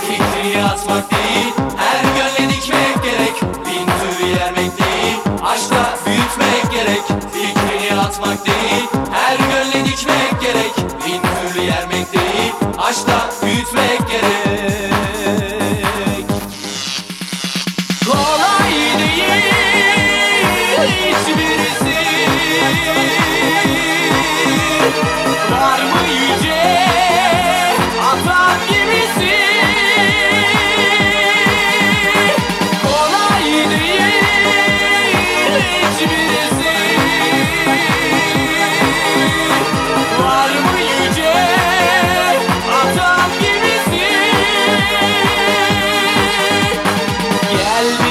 Fikri atmak değil her gönle dikmek gerek. Bin tür yermek değil aşkla büyütmek gerek. Fikrini atmak değil. Yeah.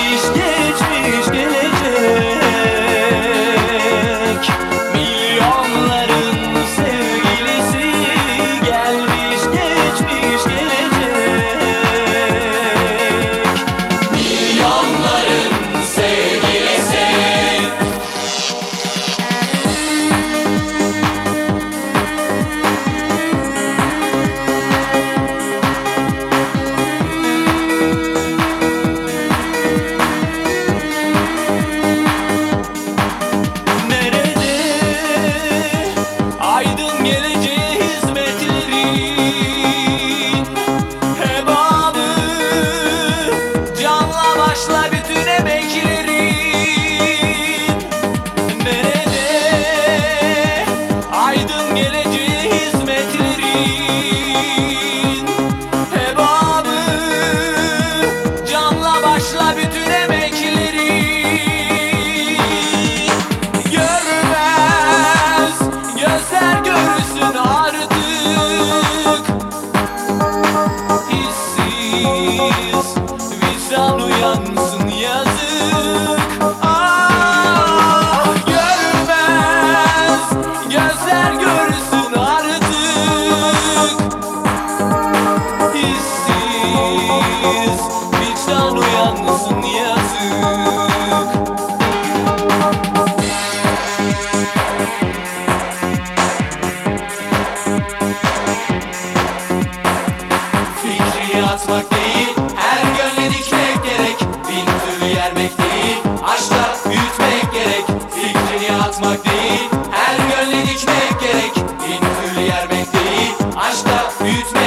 Aç da büyütme